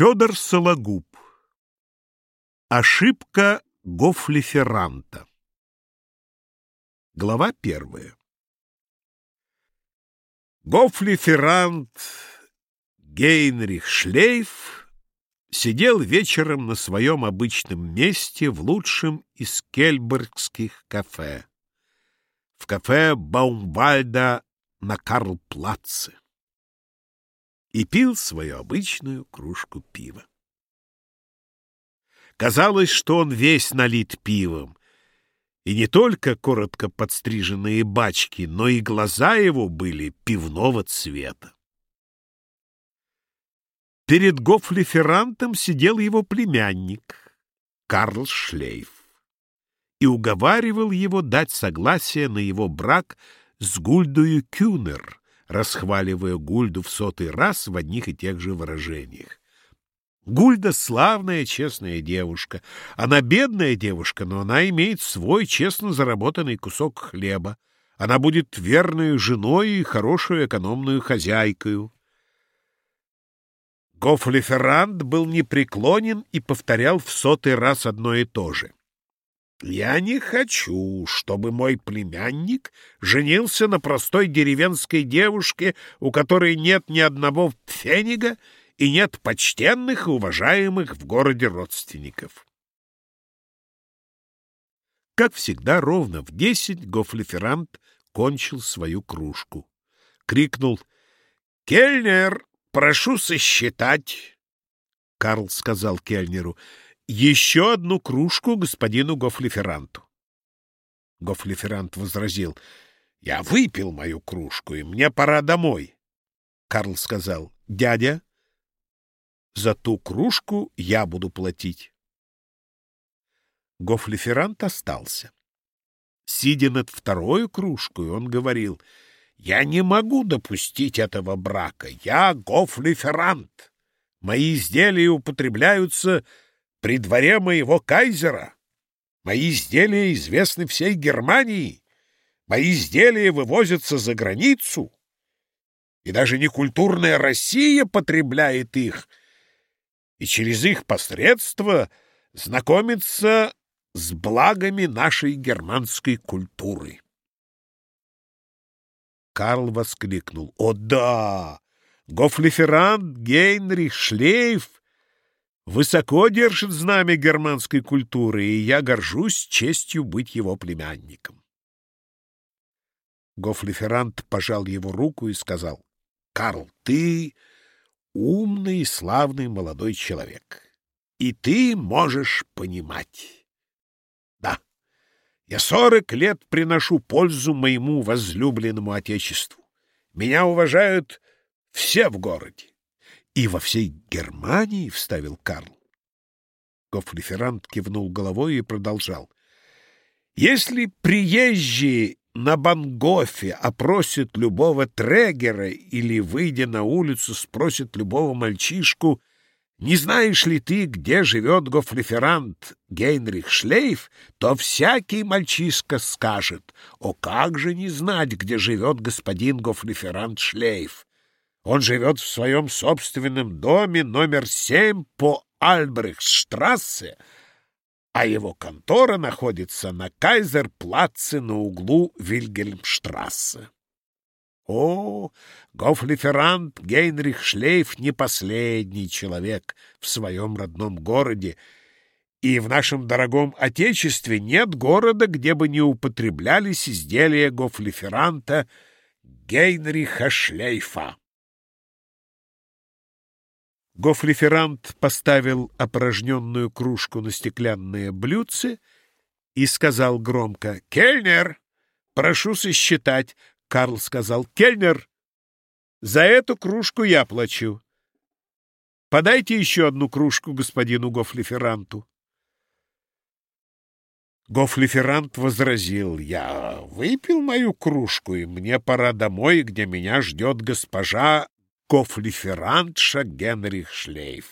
Федор Сологуб. Ошибка Гофлиферанта. Глава первая. Гофлиферант Гейнрих Шлейф сидел вечером на своем обычном месте в лучшем из кельбергских кафе, в кафе Баумвальда на Карлплаце и пил свою обычную кружку пива. Казалось, что он весь налит пивом, и не только коротко подстриженные бачки, но и глаза его были пивного цвета. Перед гофлиферантом сидел его племянник, Карл Шлейф, и уговаривал его дать согласие на его брак с Гульдою Кюнер — расхваливая Гульду в сотый раз в одних и тех же выражениях. Гульда — славная, честная девушка. Она бедная девушка, но она имеет свой честно заработанный кусок хлеба. Она будет верной женой и хорошую экономную хозяйкою. Гофлиферант был непреклонен и повторял в сотый раз одно и то же. Я не хочу, чтобы мой племянник женился на простой деревенской девушке, у которой нет ни одного пфенига и нет почтенных и уважаемых в городе родственников. Как всегда, ровно в десять гофлиферант кончил свою кружку. Крикнул «Кельнер, прошу сосчитать!» Карл сказал Кельнеру — еще одну кружку господину Гофлиферанту. Гофлиферант возразил, «Я выпил мою кружку, и мне пора домой». Карл сказал, «Дядя, за ту кружку я буду платить». Гофлиферант остался. Сидя над второй кружкой, он говорил, «Я не могу допустить этого брака. Я Гофлиферант. Мои изделия употребляются при дворе моего кайзера. Мои изделия известны всей Германии. Мои изделия вывозятся за границу. И даже некультурная Россия потребляет их, и через их посредство знакомится с благами нашей германской культуры. Карл воскликнул. «О да! Гофлиферант Гейнрих Шлейф высоко держит знамя германской культуры, и я горжусь честью быть его племянником. Гофлиферант пожал его руку и сказал, «Карл, ты умный и славный молодой человек, и ты можешь понимать. Да, я сорок лет приношу пользу моему возлюбленному отечеству. Меня уважают все в городе. И во всей Германии, — вставил Карл. Гофлиферант кивнул головой и продолжал. Если приезжие на Бангофе опросят любого трегера или, выйдя на улицу, спросят любого мальчишку, не знаешь ли ты, где живет гофлиферант Гейнрих Шлейф, то всякий мальчишка скажет, о, как же не знать, где живет господин гофлиферант Шлейф. Он живет в своем собственном доме номер семь по Альбрехтштрассе, а его контора находится на Кайзерплаце на углу Вильгельмштрассе. О, гофлиферант Гейнрих Шлейф не последний человек в своем родном городе, и в нашем дорогом Отечестве нет города, где бы не употреблялись изделия гофлиферанта Гейнриха Шлейфа. Гофлиферант поставил опорожненную кружку на стеклянное блюдце и сказал громко «Кельнер, прошу сосчитать». Карл сказал «Кельнер, за эту кружку я плачу. Подайте еще одну кружку господину Гофлиферанту». Гофлиферант возразил, «Я выпил мою кружку, и мне пора домой, где меня ждет госпожа кофлиферантша Генрих Шлейф.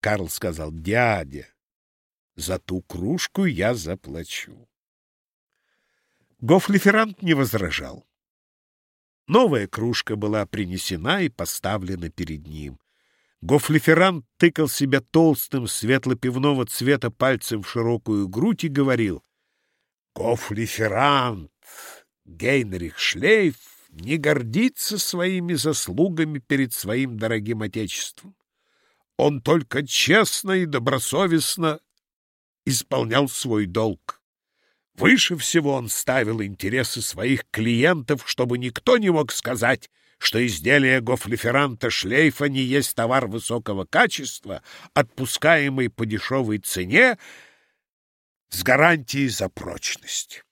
Карл сказал, дядя, за ту кружку я заплачу. Гофлиферант не возражал. Новая кружка была принесена и поставлена перед ним. Гофлиферант тыкал себя толстым светло-пивного цвета пальцем в широкую грудь и говорил «Гофлиферант Гейнрих Шлейф не гордится своими заслугами перед своим дорогим отечеством. Он только честно и добросовестно исполнял свой долг. Выше всего он ставил интересы своих клиентов, чтобы никто не мог сказать, что изделие гофлиферанта шлейфа не есть товар высокого качества, отпускаемый по дешевой цене с гарантией за прочность.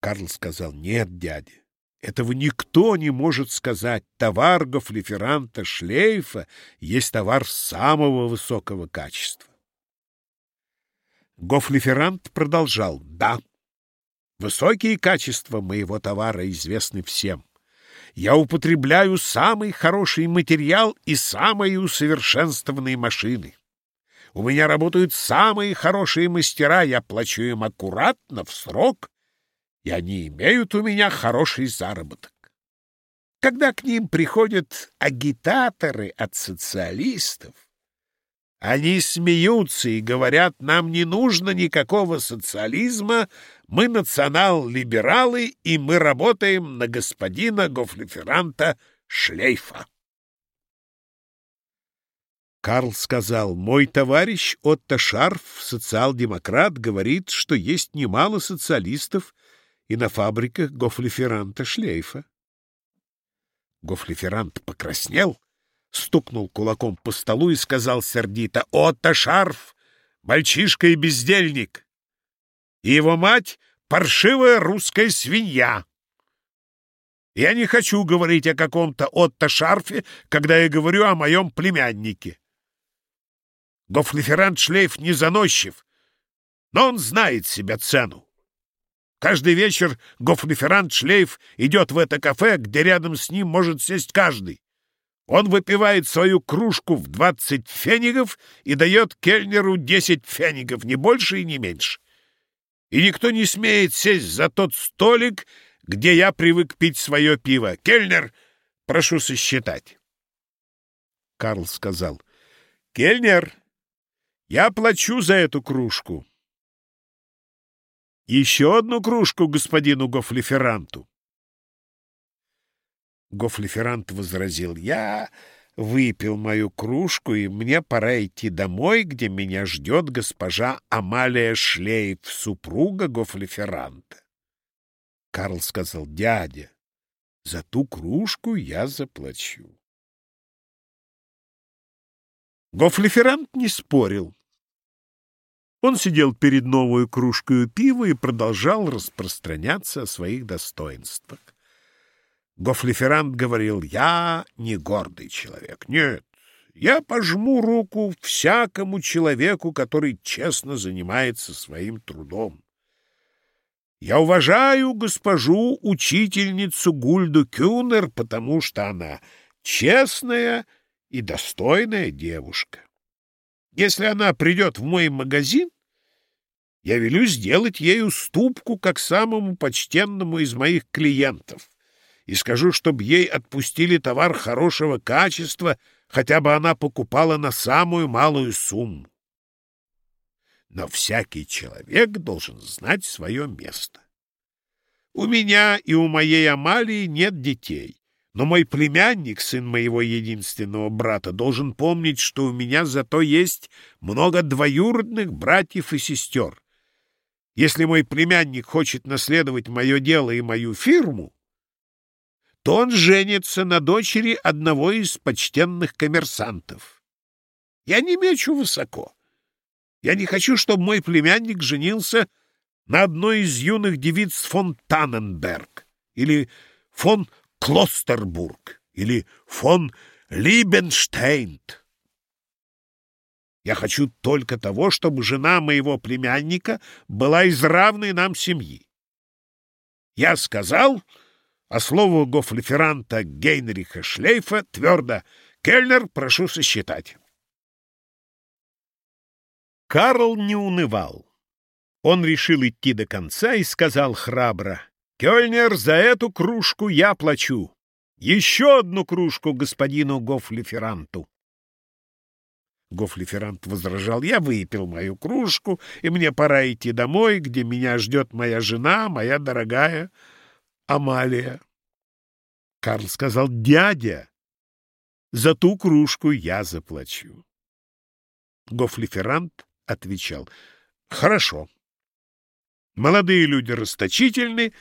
Карл сказал, нет, дядя, этого никто не может сказать. Товар гофлиферанта шлейфа есть товар самого высокого качества. Гофлиферант продолжал, да, высокие качества моего товара известны всем. Я употребляю самый хороший материал и самые усовершенствованные машины. У меня работают самые хорошие мастера, я плачу им аккуратно, в срок, и они имеют у меня хороший заработок. Когда к ним приходят агитаторы от социалистов, они смеются и говорят, нам не нужно никакого социализма, мы национал-либералы, и мы работаем на господина Гофлиферанта Шлейфа. Карл сказал, мой товарищ Отто Шарф, социал-демократ, говорит, что есть немало социалистов и на фабриках Гофлиферанта Шлейфа. Гофлиферант покраснел стукнул кулаком по столу и сказал сердито, «Отто Шарф, мальчишка и бездельник, и его мать — паршивая русская свинья. Я не хочу говорить о каком-то Отто Шарфе, когда я говорю о моем племяннике. Гофлиферант Шлейф не заносчив, но он знает себя цену. Каждый вечер гофлиферант Шлейф идет в это кафе, где рядом с ним может сесть каждый. Он выпивает свою кружку в двадцать фенигов и дает кельнеру десять фенигов, не больше и не меньше. И никто не смеет сесть за тот столик, где я привык пить свое пиво. Кельнер, прошу сосчитать. Карл сказал, «Кельнер, я плачу за эту кружку». «Еще одну кружку господину Гофлиферанту». Гофлиферант возразил, «Я выпил мою кружку, и мне пора идти домой, где меня ждет госпожа Амалия Шлейф, супруга Гофлиферанта». Карл сказал, «Дядя, за ту кружку я заплачу». Гофлиферант не спорил. Он сидел перед новой кружкой пива и продолжал распространяться о своих достоинствах. Гофлиферант говорил, я не гордый человек. Нет, я пожму руку всякому человеку, который честно занимается своим трудом. Я уважаю госпожу учительницу Гульду Кюнер, потому что она честная и достойная девушка. Если она придет в мой магазин, я велю сделать ей уступку как самому почтенному из моих клиентов и скажу, чтобы ей отпустили товар хорошего качества, хотя бы она покупала на самую малую сумму. Но всякий человек должен знать свое место. У меня и у моей Амалии нет детей, но мой племянник, сын моего единственного брата, должен помнить, что у меня зато есть много двоюродных братьев и сестер. Если мой племянник хочет наследовать мое дело и мою фирму, то он женится на дочери одного из почтенных коммерсантов. Я не мечу высоко. Я не хочу, чтобы мой племянник женился на одной из юных девиц фон Танненберг или фон Клостербург или фон Либенштейнт. Я хочу только того, чтобы жена моего племянника была из равной нам семьи. Я сказал, а слово гофлиферанта Гейнриха Шлейфа твердо «Кельнер, прошу сосчитать». Карл не унывал. Он решил идти до конца и сказал храбро «Кельнер, за эту кружку я плачу. Еще одну кружку господину Гофлиферанту. Гофлиферант возражал, я выпил мою кружку, и мне пора идти домой, где меня ждет моя жена, моя дорогая Амалия. Карл сказал, дядя, за ту кружку я заплачу. Гофлиферант отвечал, хорошо. Молодые люди расточительны,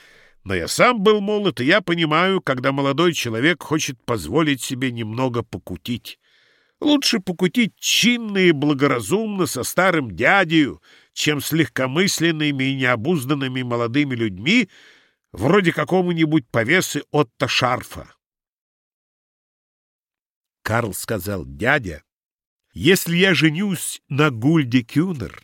но я сам был молод, и я понимаю, когда молодой человек хочет позволить себе немного покутить. Лучше покутить чинно и благоразумно со старым дядею, чем с легкомысленными и необузданными молодыми людьми, вроде какому-нибудь повесы Отто Шарфа. Карл сказал, дядя, если я женюсь на Гульде Кюнер,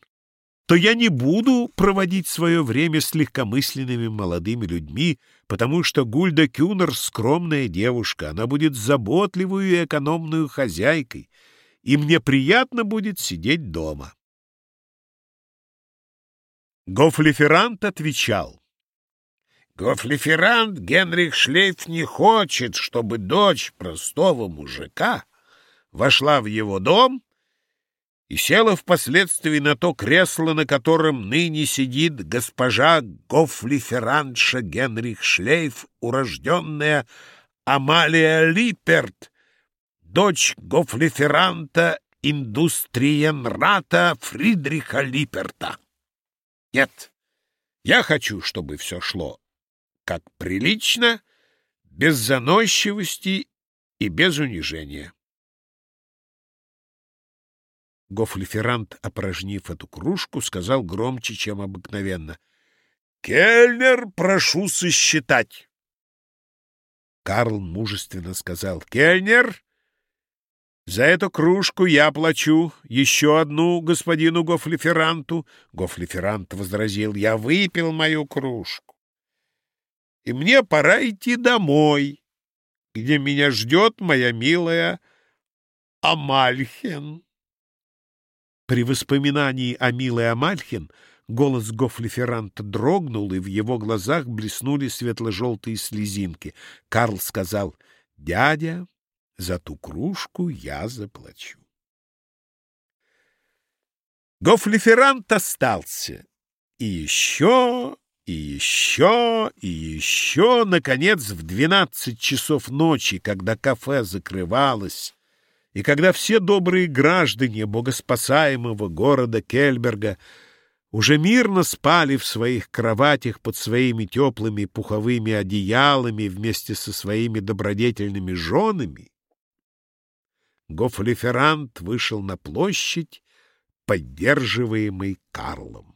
то я не буду проводить свое время с легкомысленными молодыми людьми, потому что Гульда Кюнер — скромная девушка, она будет заботливую и экономную хозяйкой, и мне приятно будет сидеть дома. Гофлиферант отвечал. Гофлиферант Генрих Шлейф не хочет, чтобы дочь простого мужика вошла в его дом и села впоследствии на то кресло, на котором ныне сидит госпожа Гофлиферантша Генрих Шлейф, урожденная Амалия Липерт, дочь Гофлиферанта Индустриенрата Фридриха Липерта. Нет, я хочу, чтобы все шло как прилично, без заносчивости и без унижения. Гофлиферант, опорожнив эту кружку, сказал громче, чем обыкновенно. — Кельнер, прошу сосчитать. Карл мужественно сказал. — Кельнер, за эту кружку я плачу. Еще одну господину Гофлиферанту. Гофлиферант возразил. — Я выпил мою кружку. И мне пора идти домой, где меня ждет моя милая Амальхен. При воспоминании о милой Амальхин голос Гофлиферанта дрогнул, и в его глазах блеснули светло-желтые слезинки. Карл сказал, «Дядя, за ту кружку я заплачу». Гофлиферант остался. И еще, и еще, и еще, наконец, в двенадцать часов ночи, когда кафе закрывалось, и когда все добрые граждане богоспасаемого города Кельберга уже мирно спали в своих кроватях под своими теплыми пуховыми одеялами вместе со своими добродетельными женами, Гофлиферант вышел на площадь, поддерживаемый Карлом.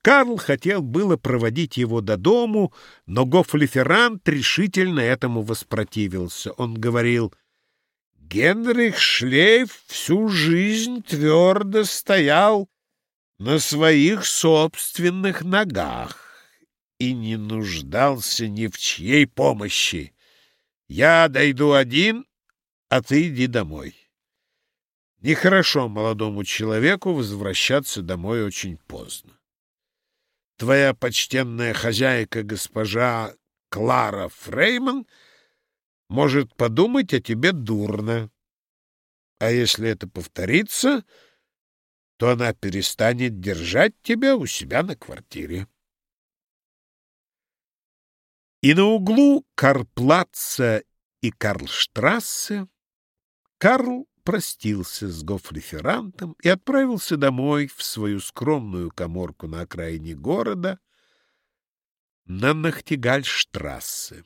Карл хотел было проводить его до дому, но Гофлиферант решительно этому воспротивился. Он говорил — Генрих Шлейф всю жизнь твердо стоял на своих собственных ногах и не нуждался ни в чьей помощи. Я дойду один, а ты иди домой. Нехорошо молодому человеку возвращаться домой очень поздно. Твоя почтенная хозяйка, госпожа Клара Фрейман — может подумать о тебе дурно. А если это повторится, то она перестанет держать тебя у себя на квартире. И на углу Карплаца и Карлштрассе Карл простился с гофриферантом и отправился домой в свою скромную коморку на окраине города на Нахтигальштрассе.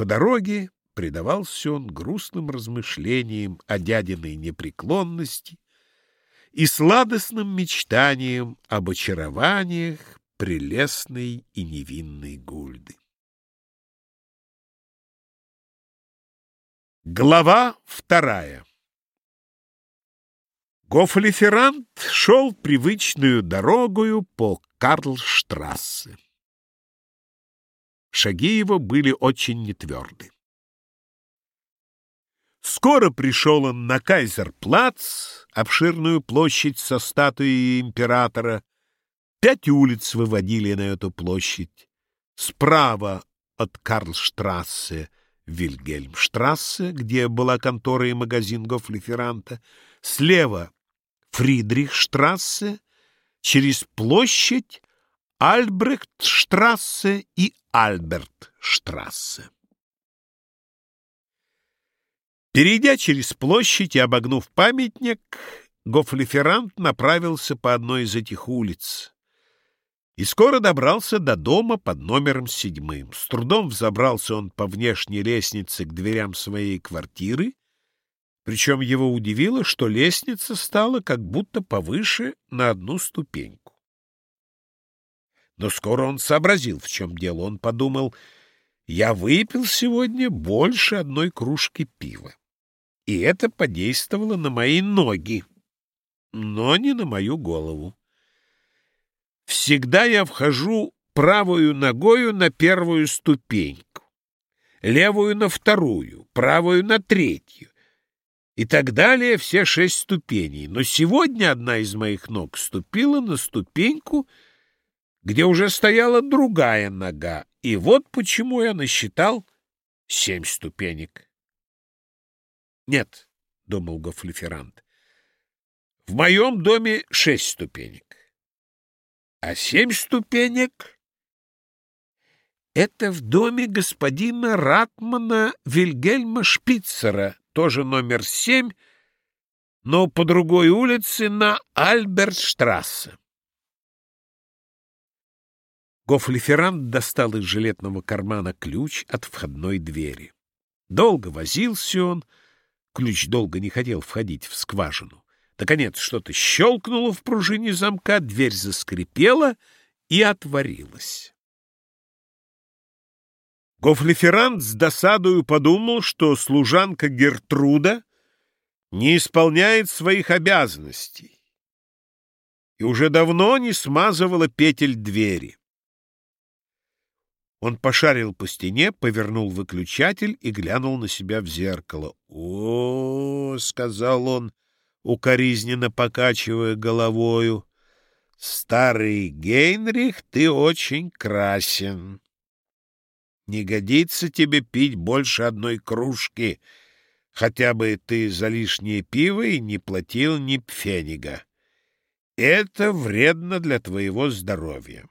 По дороге предавался он грустным размышлениям о дядиной непреклонности и сладостным мечтаниям об очарованиях прелестной и невинной Гульды. Глава вторая Гофлиферант шел привычную дорогою по Карлштрассе. Шаги его были очень нетверды. Скоро пришел он на Кайзерплац, обширную площадь со статуей императора. Пять улиц выводили на эту площадь. Справа от Карлштрассе Вильгельмштрассе, где была контора и магазин Гофлиферанта, слева Фридрихштрассе, через площадь Альбрехтштрассе и Альбертштрассе. Перейдя через площадь и обогнув памятник, Гофлиферант направился по одной из этих улиц и скоро добрался до дома под номером седьмым. С трудом взобрался он по внешней лестнице к дверям своей квартиры, причем его удивило, что лестница стала как будто повыше на одну ступеньку. Но скоро он сообразил, в чем дело. Он подумал, я выпил сегодня больше одной кружки пива. И это подействовало на мои ноги, но не на мою голову. Всегда я вхожу правую ногою на первую ступеньку, левую на вторую, правую на третью и так далее все шесть ступеней. Но сегодня одна из моих ног ступила на ступеньку, где уже стояла другая нога, и вот почему я насчитал семь ступенек. Нет, — думал Гофлиферант, — в моем доме шесть ступенек. А семь ступенек — это в доме господина Ратмана Вильгельма Шпицера, тоже номер семь, но по другой улице на Альбертштрассе. Гофлиферант достал из жилетного кармана ключ от входной двери. Долго возился он, ключ долго не хотел входить в скважину. Наконец что-то щелкнуло в пружине замка, дверь заскрипела и отворилась. Гофлиферант с досадою подумал, что служанка Гертруда не исполняет своих обязанностей и уже давно не смазывала петель двери. Он пошарил по стене, повернул выключатель и глянул на себя в зеркало. «О, — сказал он, укоризненно покачивая головою. — Старый Гейнрих, ты очень красен. Не годится тебе пить больше одной кружки, хотя бы ты за лишнее пиво и не платил ни пфенига. Это вредно для твоего здоровья.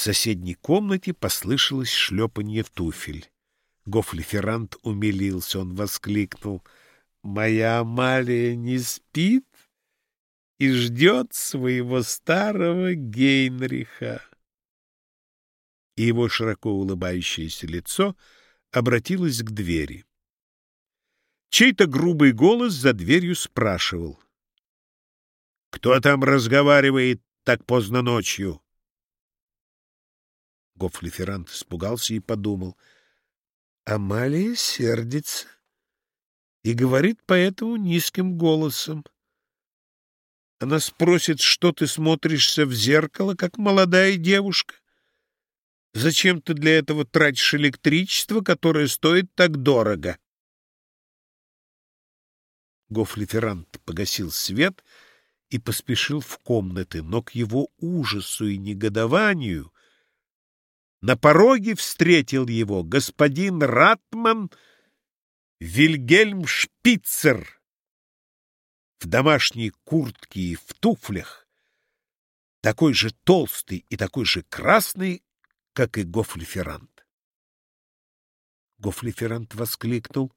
В соседней комнате послышалось шлепанье туфель. Гофлиферант умилился, он воскликнул — Моя Амалия не спит и ждет своего старого Гейнриха. И его широко улыбающееся лицо обратилось к двери. Чей-то грубый голос за дверью спрашивал. — Кто там разговаривает так поздно ночью? Гофлиферант испугался и подумал. — Амалия сердится и говорит поэтому низким голосом. Она спросит, что ты смотришься в зеркало, как молодая девушка. Зачем ты для этого тратишь электричество, которое стоит так дорого? Гофлиферант погасил свет и поспешил в комнаты, но к его ужасу и негодованию на пороге встретил его господин Ратман — Вильгельм Шпицер в домашней куртке и в туфлях, такой же толстый и такой же красный, как и Гофлиферант. Гофлиферант воскликнул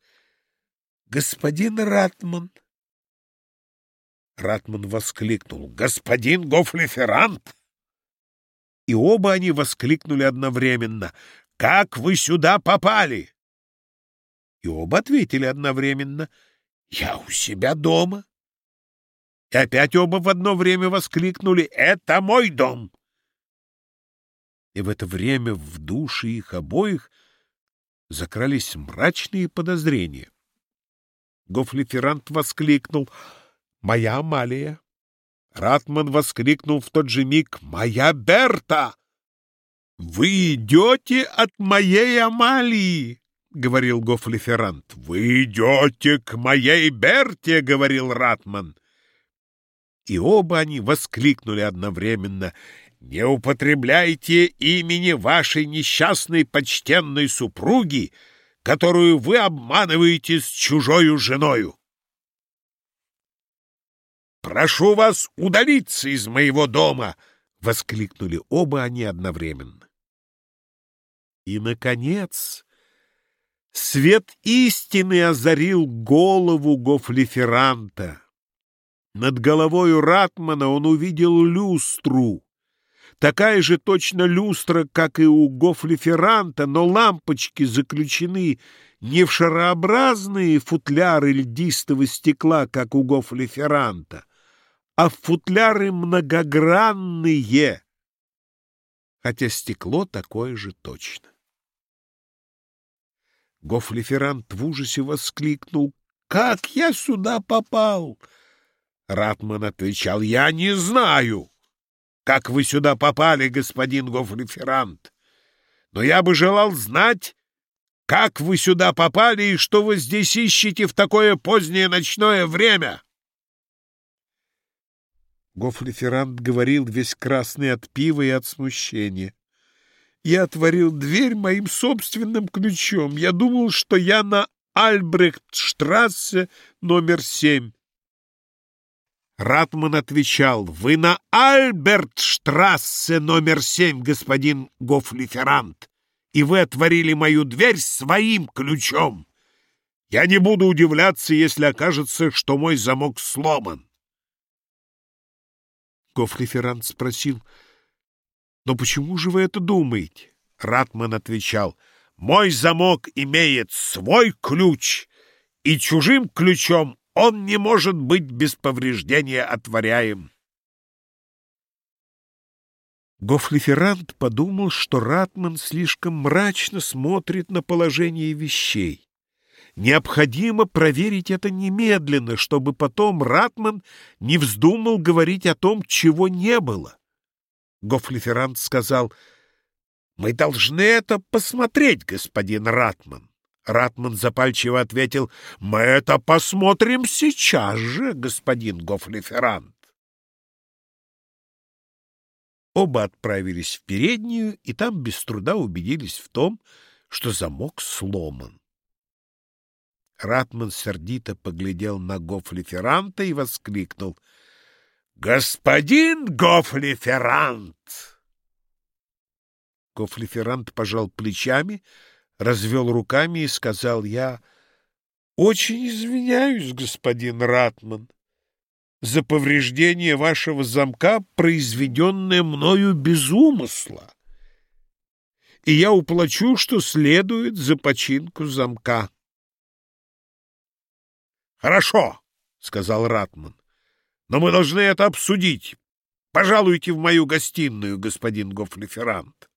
«Господин Ратман!» Ратман воскликнул «Господин Гофлиферант!» И оба они воскликнули одновременно «Как вы сюда попали?» И оба ответили одновременно «Я у себя дома». И опять оба в одно время воскликнули «Это мой дом!» И в это время в душе их обоих закрались мрачные подозрения. Гофлиферант воскликнул «Моя Амалия!» Ратман воскликнул в тот же миг «Моя Берта!» «Вы идете от моей Амалии!» — говорил Гофлиферант. — Вы идете к моей Берте, — говорил Ратман. И оба они воскликнули одновременно. — Не употребляйте имени вашей несчастной почтенной супруги, которую вы обманываете с чужою женою. «Прошу вас удалиться из моего дома!» — воскликнули оба они одновременно. И, наконец, свет истины озарил голову Гофлиферанта. Над головою Ратмана он увидел люстру, такая же точно люстра, как и у Гофлиферанта, но лампочки заключены не в шарообразные футляры льдистого стекла, как у Гофлиферанта, а футляры многогранные, хотя стекло такое же точно. Гофлиферант в ужасе воскликнул. «Как я сюда попал?» Ратман отвечал, «Я не знаю, как вы сюда попали, господин гофреферант, но я бы желал знать, как вы сюда попали и что вы здесь ищете в такое позднее ночное время». Гофлиферант говорил весь красный от пива и от смущения. Я отворил дверь моим собственным ключом. Я думал, что я на Альбрехтштрассе номер семь. Ратман отвечал, «Вы на Альбертштрассе номер семь, господин гофлиферант, и вы отворили мою дверь своим ключом. Я не буду удивляться, если окажется, что мой замок сломан». Гофлиферант спросил, «Но почему же вы это думаете?» Ратман отвечал, «Мой замок имеет свой ключ, и чужим ключом он не может быть без повреждения отворяем. Гофлиферант подумал, что Ратман слишком мрачно смотрит на положение вещей. Необходимо проверить это немедленно, чтобы потом Ратман не вздумал говорить о том, чего не было. Гофлиферант сказал, «Мы должны это посмотреть, господин Ратман». Ратман запальчиво ответил, «Мы это посмотрим сейчас же, господин гофлиферант». Оба отправились в переднюю, и там без труда убедились в том, что замок сломан. Ратман сердито поглядел на гофлиферанта и воскликнул, «Господин гофлиферант!» Гофлиферант пожал плечами, — развел руками и сказал я, «Очень извиняюсь, господин Ратман, за повреждение вашего замка, произведенное мною без умысла, и я уплачу, что следует за починку замка». «Хорошо», — сказал Ратман, — «но мы должны это обсудить. Пожалуйте в мою гостиную, господин Гофлиферант».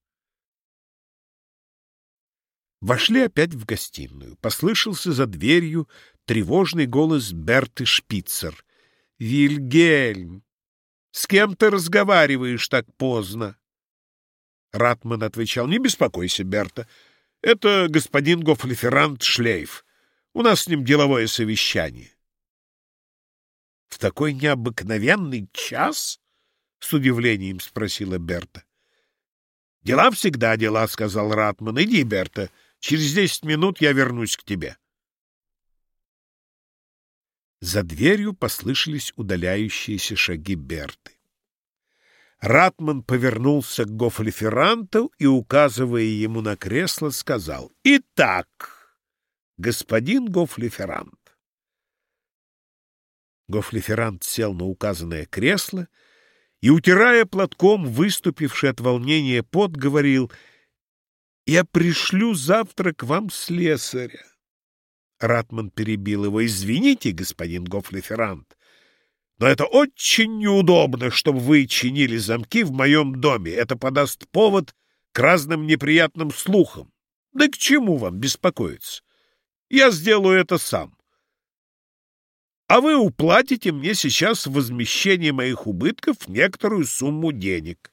Вошли опять в гостиную. Послышался за дверью тревожный голос Берты Шпицер. «Вильгельм, с кем ты разговариваешь так поздно?» Ратман отвечал, «Не беспокойся, Берта. Это господин гофлиферант Шлейф. У нас с ним деловое совещание». «В такой необыкновенный час?» — с удивлением спросила Берта. «Дела всегда дела», — сказал Ратман. «Иди, Берта». Через десять минут я вернусь к тебе. За дверью послышались удаляющиеся шаги Берты. Ратман повернулся к Гофлиферанту и, указывая ему на кресло, сказал «Итак, господин Гофлиферант». Гофлиферант сел на указанное кресло и, утирая платком выступивший от волнения пот, говорил — я пришлю завтра к вам слесаря. Ратман перебил его. Извините, господин гофлиферант, но это очень неудобно, чтобы вы чинили замки в моем доме. Это подаст повод к разным неприятным слухам. Да к чему вам беспокоиться? Я сделаю это сам. А вы уплатите мне сейчас возмещение моих убытков некоторую сумму денег.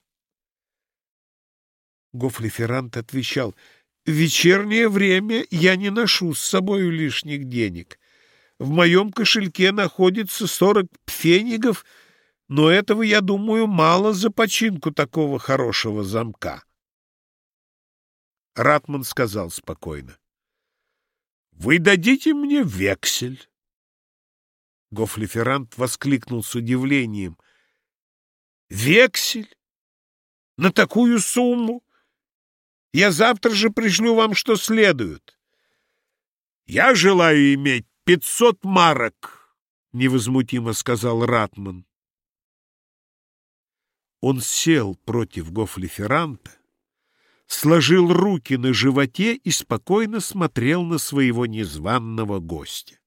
Гофлиферант отвечал, «В вечернее время я не ношу с собою лишних денег. В моем кошельке находится сорок пфенигов, но этого, я думаю, мало за починку такого хорошего замка. Ратман сказал спокойно. — Вы дадите мне вексель. Гофлиферант воскликнул с удивлением. — Вексель? На такую сумму? Я завтра же пришлю вам что следует. — Я желаю иметь пятьсот марок, — невозмутимо сказал Ратман. Он сел против Гофлиферанта, сложил руки на животе и спокойно смотрел на своего незваного гостя.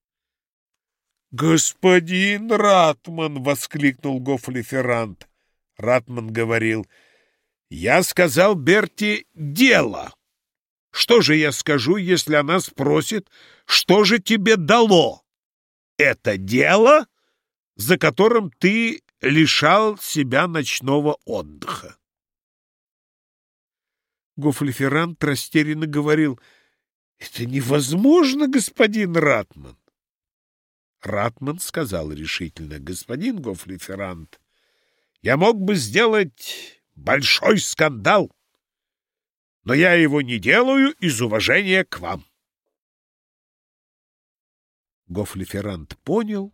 «Господин Ратман!» — воскликнул Гофлиферант. Ратман говорил, «Я сказал Берти дело. Что же я скажу, если она спросит, что же тебе дало? Это дело, за которым ты лишал себя ночного отдыха. Гофлиферант растерянно говорил, «Это невозможно, господин Ратман!» Ратман сказал решительно, «Господин Гофлиферант, я мог бы сделать большой скандал, но я его не делаю из уважения к вам». Гофлиферант понял,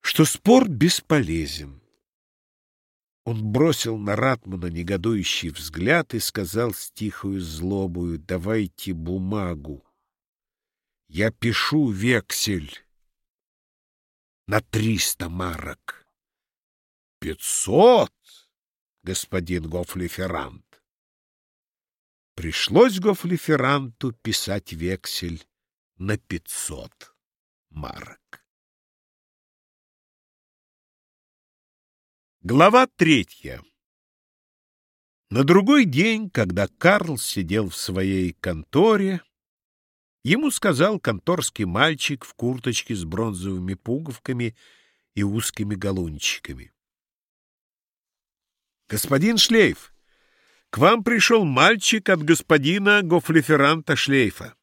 что спор бесполезен. Он бросил на Ратмана негодующий взгляд и сказал с тихою злобою, «Давайте бумагу. Я пишу вексель на триста марок». «Пятьсот, господин Гофлиферант!» Пришлось Гофлиферанту писать вексель на пятьсот марок. Глава третья На другой день, когда Карл сидел в своей конторе, ему сказал конторский мальчик в курточке с бронзовыми пуговками и узкими галунчиками. «Господин Шлейф, к вам пришел мальчик от господина гофлиферанта Шлейфа.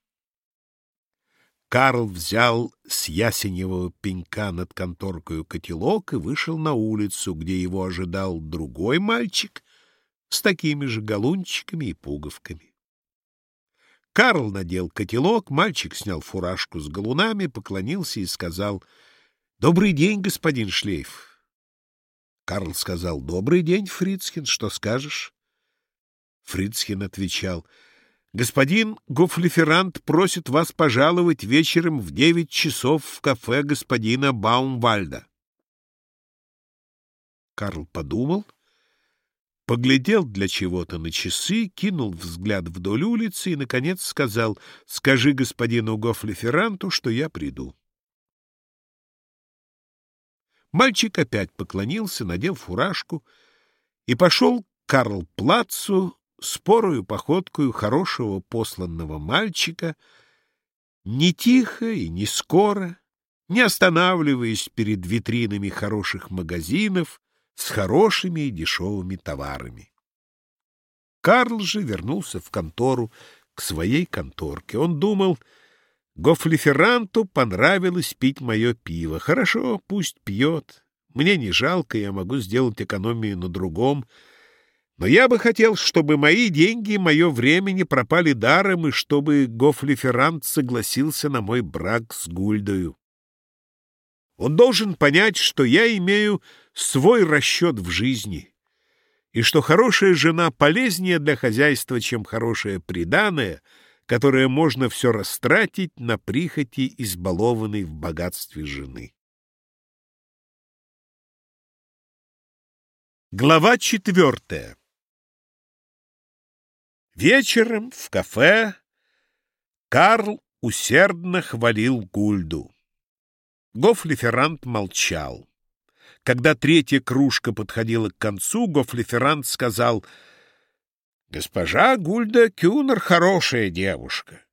Карл взял с ясеневого пенька над конторкою котелок и вышел на улицу, где его ожидал другой мальчик с такими же галунчиками и пуговками. Карл надел котелок, мальчик снял фуражку с галунами, поклонился и сказал «Добрый день, господин Шлейф». Карл сказал «Добрый день, Фрицхен, что скажешь?» Фрицхен отвечал — Господин Гофлиферант просит вас пожаловать вечером в девять часов в кафе господина Баумвальда. Карл подумал, поглядел для чего-то на часы, кинул взгляд вдоль улицы и, наконец, сказал, «Скажи господину Гофлиферанту, что я приду». Мальчик опять поклонился, надел фуражку и пошел к Карл Спорую походкою хорошего посланного мальчика, не тихо и не скоро, не останавливаясь перед витринами хороших магазинов с хорошими и дешевыми товарами. Карл же вернулся в контору к своей конторке. Он думал, Гофлиферанту понравилось пить мое пиво. Хорошо, пусть пьет. Мне не жалко, я могу сделать экономию на другом — но я бы хотел, чтобы мои деньги и мое время не пропали даром, и чтобы Гофлиферант согласился на мой брак с Гульдою. Он должен понять, что я имею свой расчет в жизни, и что хорошая жена полезнее для хозяйства, чем хорошая приданое, которое можно все растратить на прихоти избалованной в богатстве жены. Глава четвертая Вечером в кафе Карл усердно хвалил Гульду. Гофлиферант молчал. Когда третья кружка подходила к концу, Гофлиферант сказал, «Госпожа Гульда Кюнер хорошая девушка,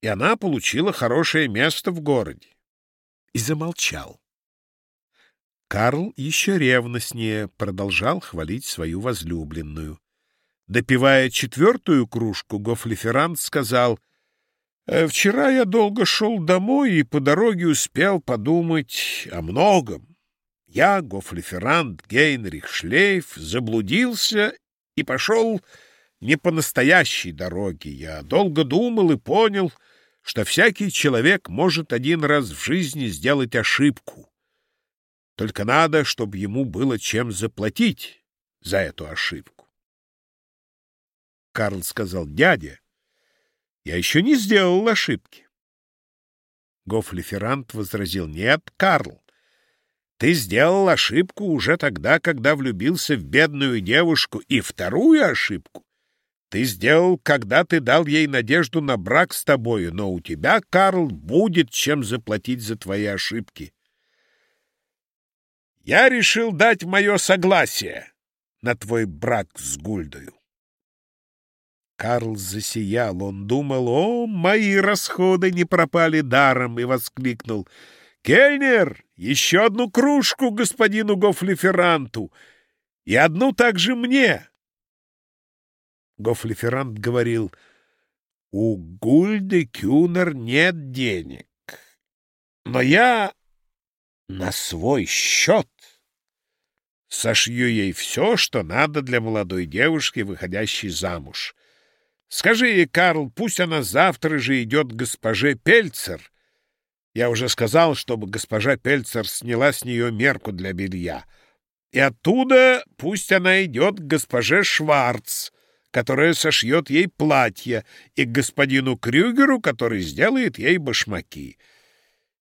и она получила хорошее место в городе». И замолчал. Карл еще ревностнее продолжал хвалить свою возлюбленную. Допивая четвертую кружку, Гофлиферант сказал, «Э, «Вчера я долго шел домой и по дороге успел подумать о многом. Я, гофлиферант Гейнрих Шлейф, заблудился и пошел не по настоящей дороге. Я долго думал и понял, что всякий человек может один раз в жизни сделать ошибку. Только надо, чтобы ему было чем заплатить за эту ошибку. Карл сказал, дядя, я еще не сделал ошибки. Гофлиферант возразил, нет, Карл, ты сделал ошибку уже тогда, когда влюбился в бедную девушку, и вторую ошибку ты сделал, когда ты дал ей надежду на брак с тобою, но у тебя, Карл, будет чем заплатить за твои ошибки. Я решил дать мое согласие на твой брак с Гульдою. Карл засиял. Он думал, о, мои расходы не пропали даром, и воскликнул. «Кельнер, еще одну кружку господину Гофлиферанту и одну также мне!» Гофлиферант говорил, «У Гульды Кюнер нет денег, но я на свой счет сошью ей все, что надо для молодой девушки, выходящей замуж». Скажи ей, Карл, пусть она завтра же идет к госпоже Пельцер. Я уже сказал, чтобы госпожа Пельцер сняла с нее мерку для белья. И оттуда пусть она идет к госпоже Шварц, которая сошьет ей платье, и к господину Крюгеру, который сделает ей башмаки.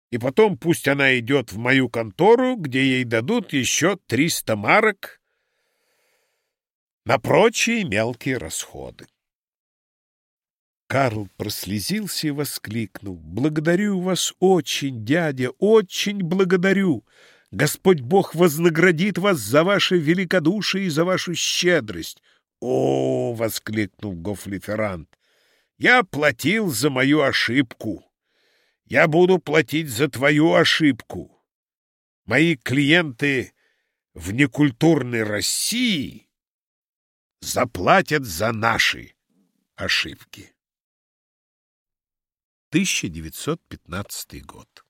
И потом пусть она идет в мою контору, где ей дадут еще триста марок на прочие мелкие расходы. Карл прослезился и воскликнул. «Благодарю вас очень, дядя, очень благодарю! Господь Бог вознаградит вас за ваше великодушие и за вашу щедрость!» «О!» — воскликнул Гофлиферант. «Я платил за мою ошибку. Я буду платить за твою ошибку. Мои клиенты в некультурной России заплатят за наши ошибки». 1915 год.